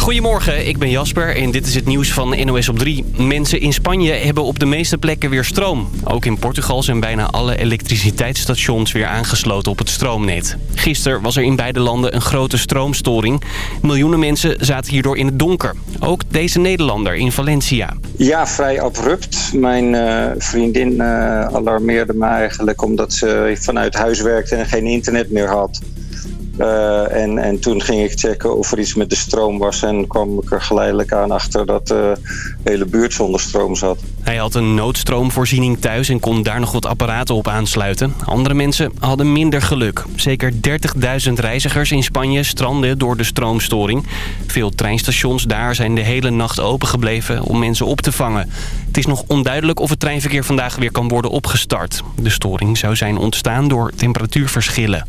Goedemorgen, ik ben Jasper en dit is het nieuws van NOS op 3. Mensen in Spanje hebben op de meeste plekken weer stroom. Ook in Portugal zijn bijna alle elektriciteitsstations weer aangesloten op het stroomnet. Gisteren was er in beide landen een grote stroomstoring. Miljoenen mensen zaten hierdoor in het donker. Ook deze Nederlander in Valencia. Ja, vrij abrupt. Mijn uh, vriendin uh, alarmeerde me eigenlijk omdat ze vanuit huis werkte en geen internet meer had. Uh, en, en toen ging ik checken of er iets met de stroom was. En kwam ik er geleidelijk aan achter dat de hele buurt zonder stroom zat. Hij had een noodstroomvoorziening thuis en kon daar nog wat apparaten op aansluiten. Andere mensen hadden minder geluk. Zeker 30.000 reizigers in Spanje stranden door de stroomstoring. Veel treinstations daar zijn de hele nacht opengebleven om mensen op te vangen. Het is nog onduidelijk of het treinverkeer vandaag weer kan worden opgestart. De storing zou zijn ontstaan door temperatuurverschillen.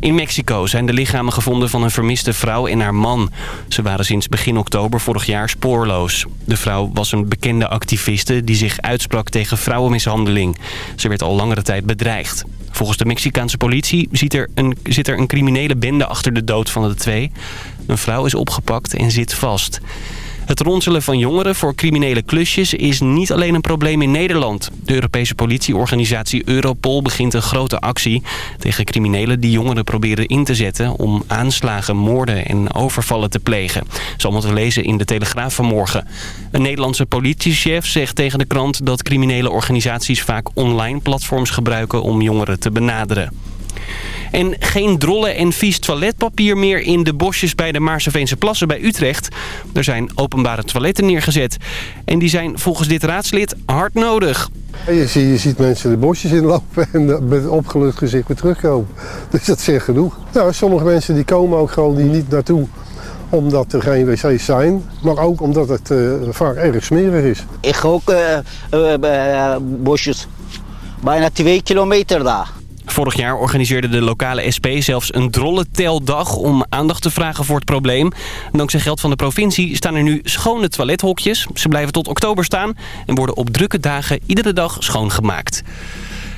In Mexico zijn de lichamen gevonden van een vermiste vrouw en haar man. Ze waren sinds begin oktober vorig jaar spoorloos. De vrouw was een bekende activiste die zich uitsprak tegen vrouwenmishandeling. Ze werd al langere tijd bedreigd. Volgens de Mexicaanse politie zit er, een, zit er een criminele bende achter de dood van de twee. Een vrouw is opgepakt en zit vast. Het ronselen van jongeren voor criminele klusjes is niet alleen een probleem in Nederland. De Europese politieorganisatie Europol begint een grote actie tegen criminelen die jongeren proberen in te zetten om aanslagen, moorden en overvallen te plegen. Zal allemaal te lezen in de Telegraaf vanmorgen. Een Nederlandse politiechef zegt tegen de krant dat criminele organisaties vaak online platforms gebruiken om jongeren te benaderen. En geen drollen en vies toiletpapier meer in de bosjes bij de Maarseveense plassen bij Utrecht. Er zijn openbare toiletten neergezet. En die zijn volgens dit raadslid hard nodig. Je ziet, je ziet mensen de bosjes inlopen en met opgelucht gezicht weer terugkomen. Dus dat zegt genoeg. Nou, sommige mensen die komen ook gewoon die niet naartoe omdat er geen wc's zijn, maar ook omdat het uh, vaak erg smerig is. Ik ga ook uh, uh, bosjes, bijna twee kilometer daar. Vorig jaar organiseerde de lokale SP zelfs een drollenteldag om aandacht te vragen voor het probleem. Dankzij geld van de provincie staan er nu schone toilethokjes. Ze blijven tot oktober staan en worden op drukke dagen iedere dag schoongemaakt.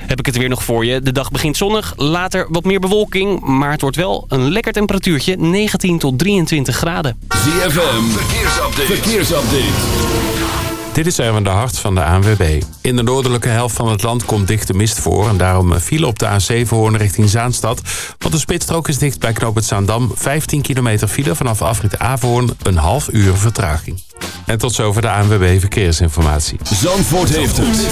Heb ik het weer nog voor je. De dag begint zonnig, later wat meer bewolking. Maar het wordt wel een lekker temperatuurtje, 19 tot 23 graden. ZFM, verkeersupdate. verkeersupdate. Dit is even de hart van de ANWB. In de noordelijke helft van het land komt dichte mist voor... en daarom file op de A7 Hoorn richting Zaanstad. Want de spitsstrook is dicht bij knoop het Zaandam. 15 kilometer file vanaf afrit Averhoorn, een half uur vertraging. En tot zover de ANWB Verkeersinformatie. Zandvoort heeft het.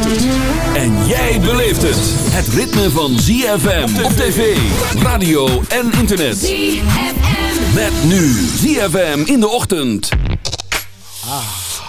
En jij beleeft het. Het ritme van ZFM op tv, radio en internet. ZFM. Met nu ZFM in de ochtend. Ah.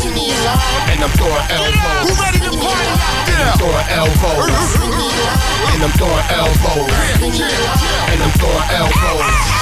And I'm throwing elbows. Who ready to party out there? I'm throwing elbows. And I'm throwing elbows. And I'm throwing elbows.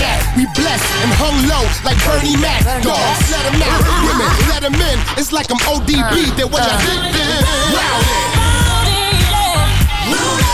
that? We blessed and hung low like Bernie Mac. Dogs, let 'em out. Women, let 'em in. It's like I'm ODB. Then when I hit them, wow. It's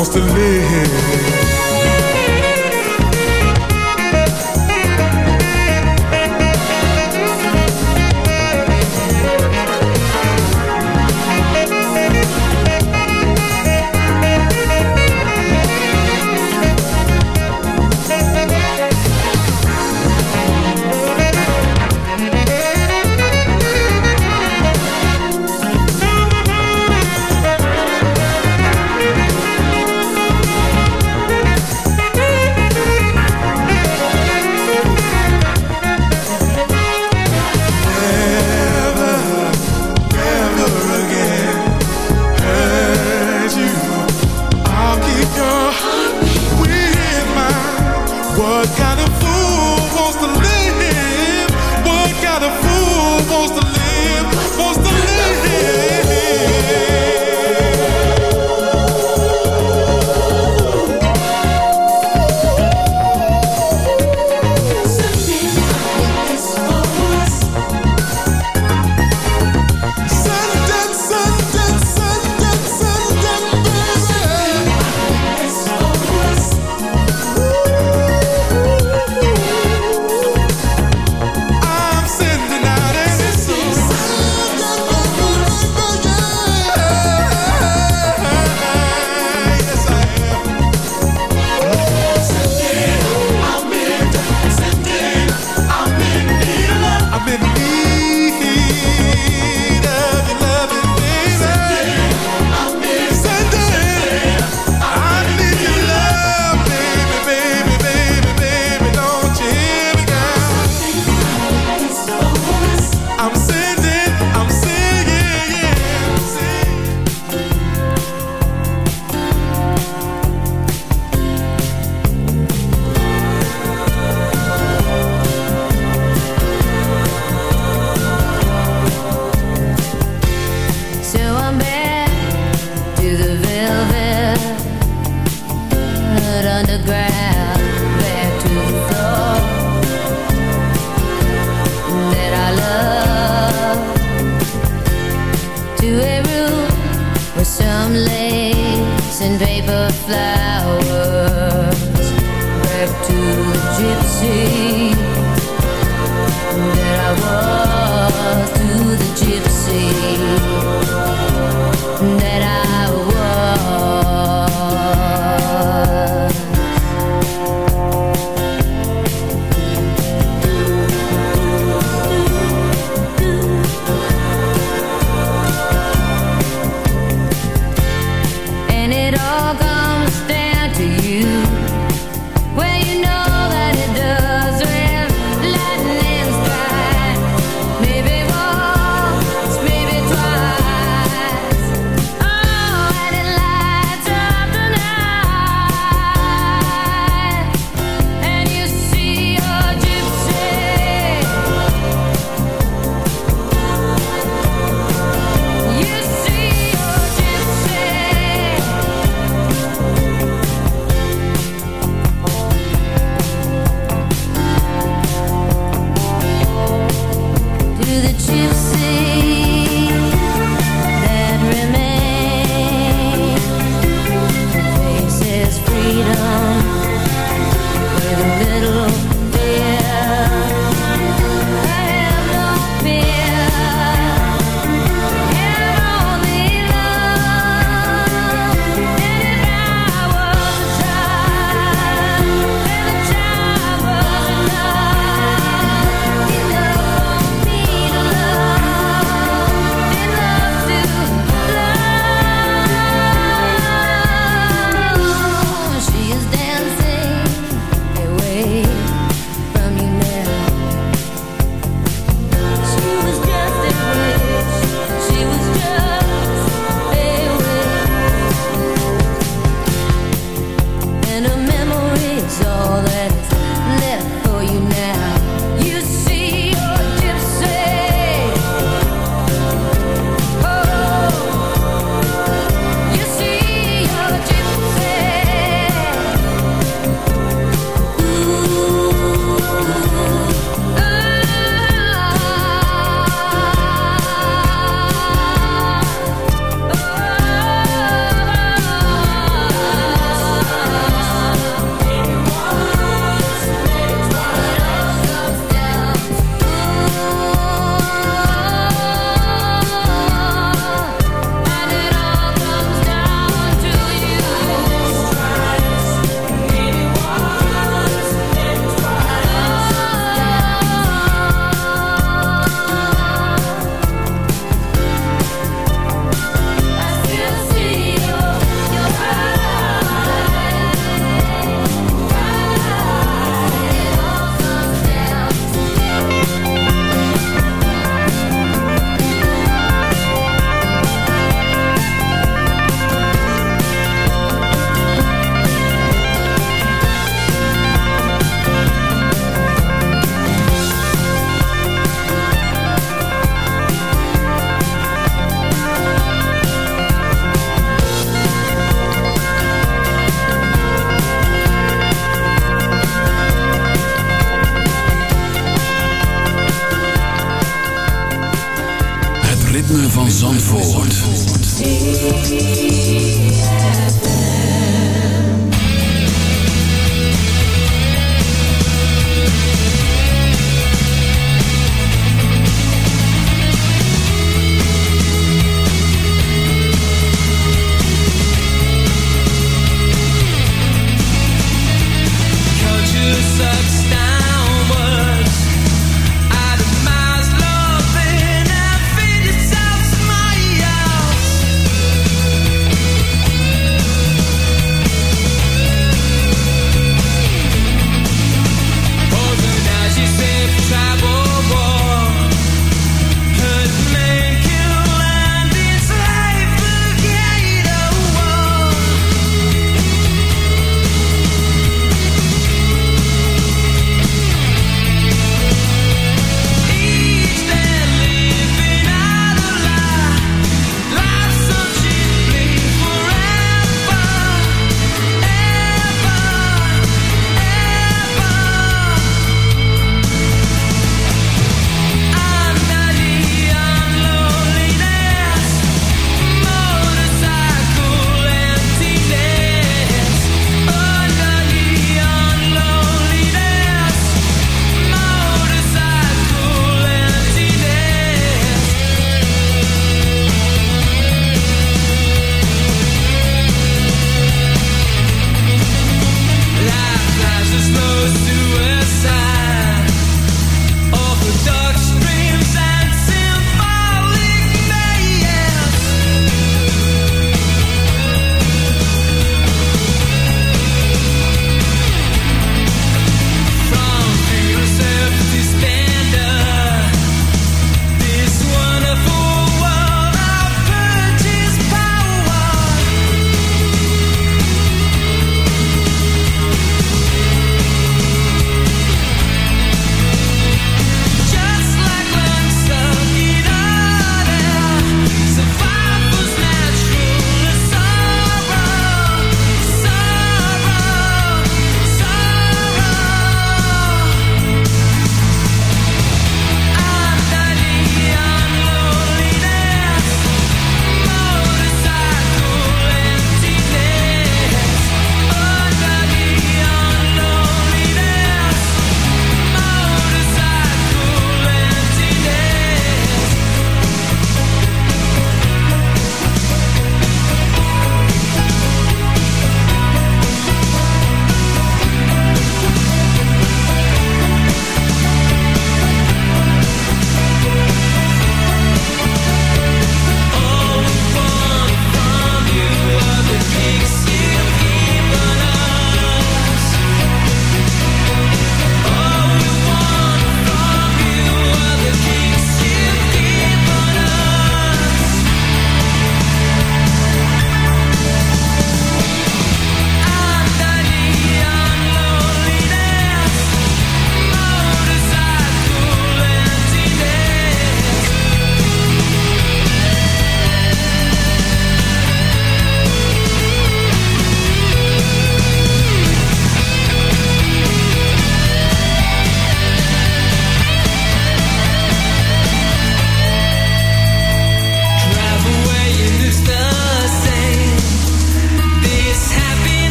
wants to live?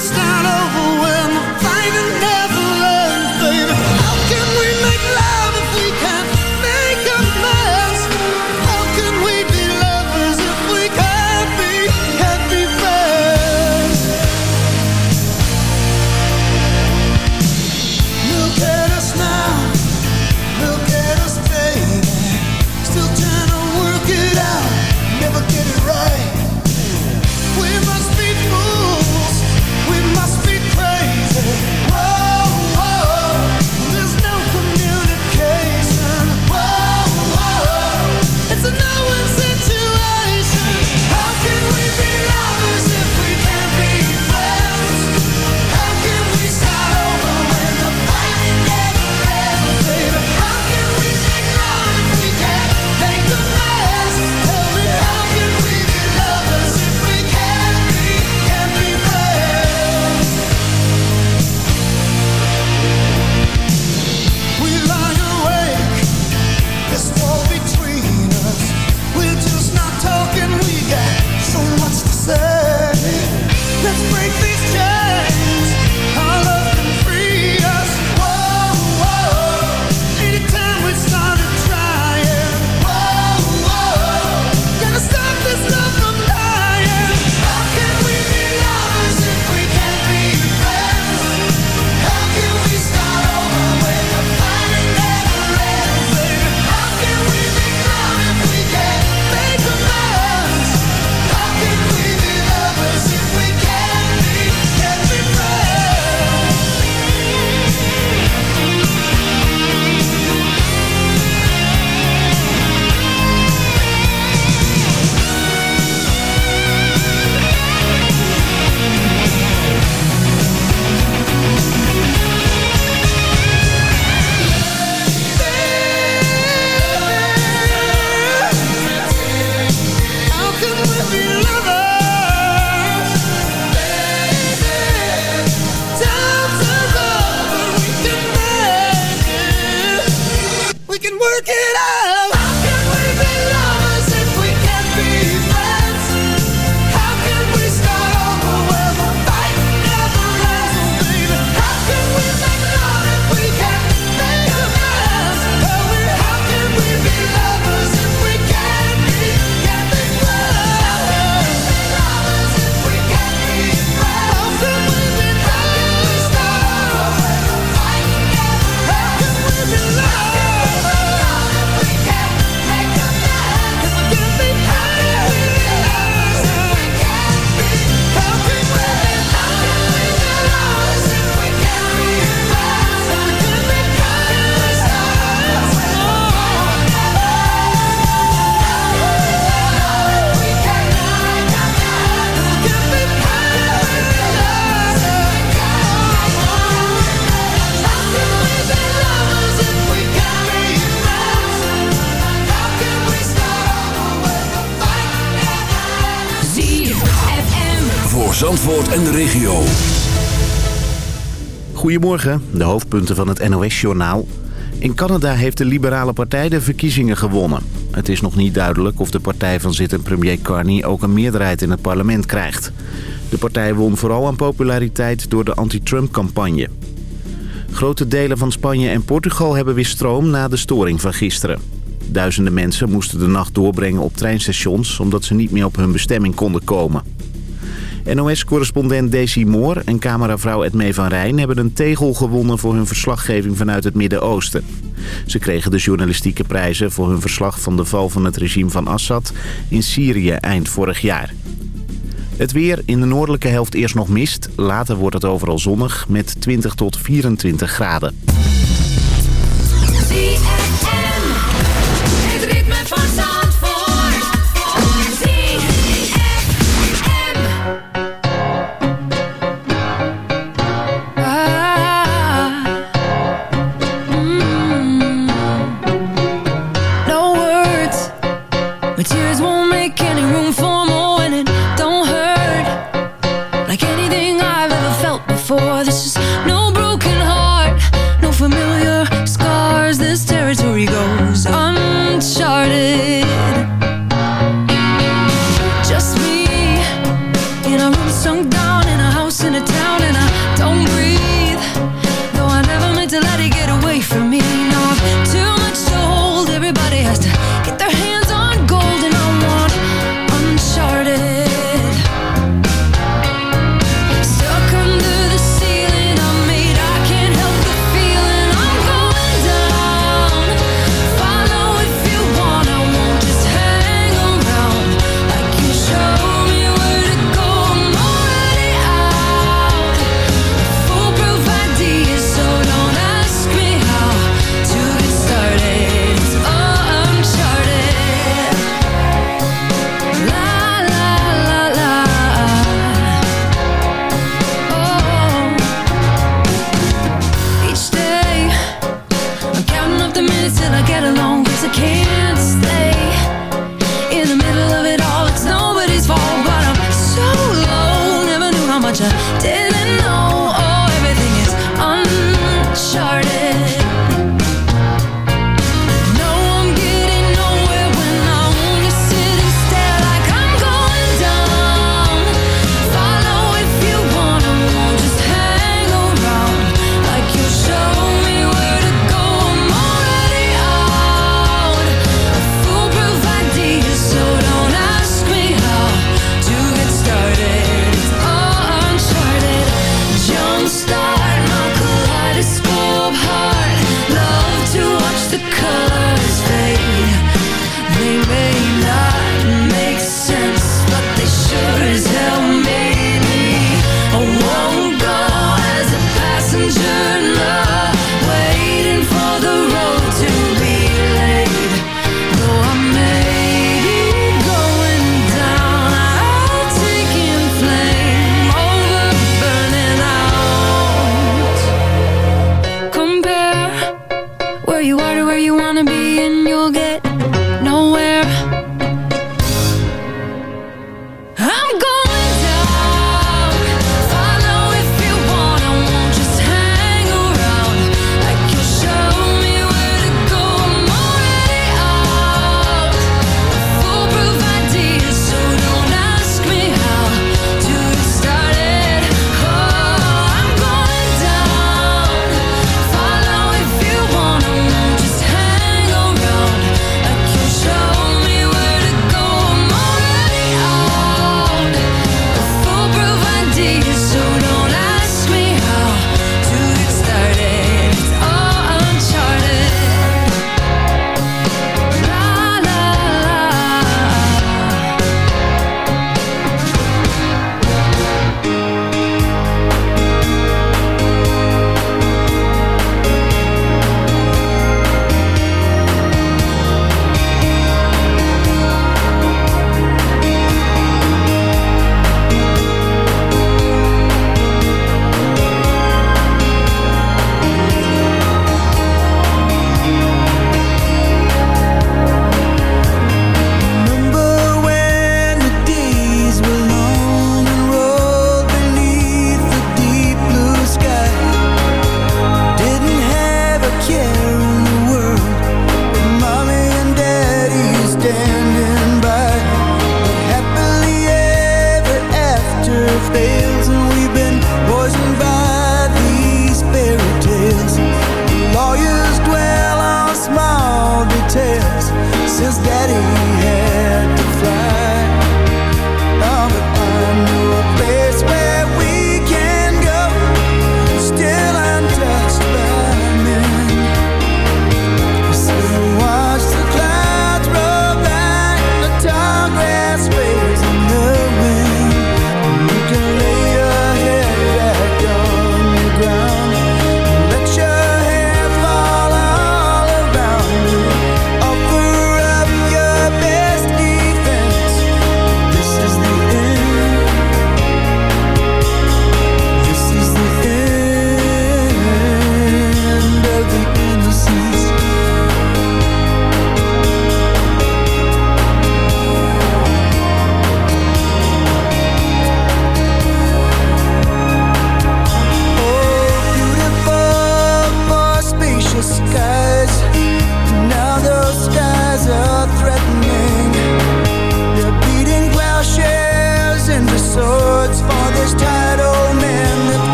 It's not over. Goedemorgen, de hoofdpunten van het NOS-journaal. In Canada heeft de Liberale Partij de verkiezingen gewonnen. Het is nog niet duidelijk of de partij van zittend premier Carney ook een meerderheid in het parlement krijgt. De partij won vooral aan populariteit door de anti-Trump-campagne. Grote delen van Spanje en Portugal hebben weer stroom na de storing van gisteren. Duizenden mensen moesten de nacht doorbrengen op treinstations omdat ze niet meer op hun bestemming konden komen. NOS-correspondent Desi Moor en cameravrouw Edmee van Rijn... hebben een tegel gewonnen voor hun verslaggeving vanuit het Midden-Oosten. Ze kregen de journalistieke prijzen voor hun verslag van de val van het regime van Assad... in Syrië eind vorig jaar. Het weer in de noordelijke helft eerst nog mist. Later wordt het overal zonnig met 20 tot 24 graden.